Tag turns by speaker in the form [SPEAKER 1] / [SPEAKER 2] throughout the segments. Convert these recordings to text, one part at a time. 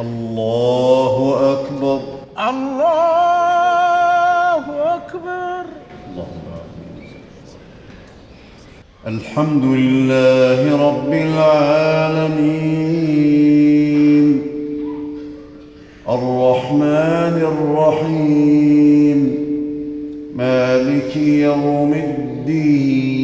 [SPEAKER 1] الله أكبر
[SPEAKER 2] الله أكبر
[SPEAKER 1] اللهم آمين الحمد لله رب العالمين الرحمن الرحيم مالك يوم الدين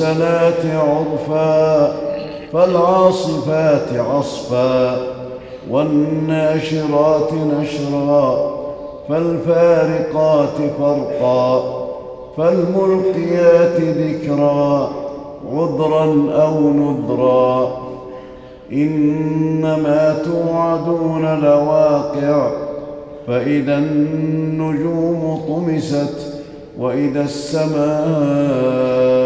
[SPEAKER 1] والمرسلات عرفا فالعاصفات عصفا والناشرات نشرا فالفارقات فرقا فالملقيات ذكرا عذرا أو نذرا. إنما توعدون لواقع فإذا النجوم طمست وإذا السماء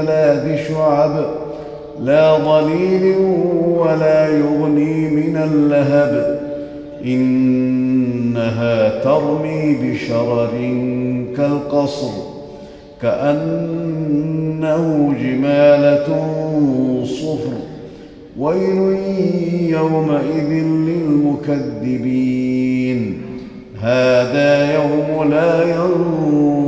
[SPEAKER 1] ذي ثلاث شعب لا ظليل ولا يغني من اللهب. إنها ترمي بشرر كالقصر كأنه جمالة صفر. ويل يومئذ للمكذبين. هذا يوم لا ينطقون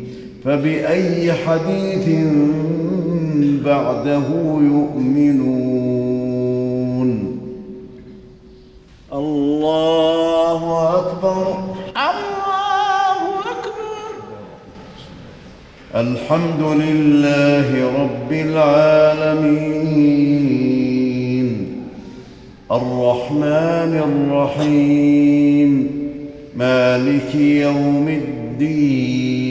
[SPEAKER 1] فبأي حديث بعده يؤمنون؟ الله أكبر.
[SPEAKER 2] الله أكبر.
[SPEAKER 1] الحمد لله رب العالمين. الرحمن الرحيم. مالك يوم الدين.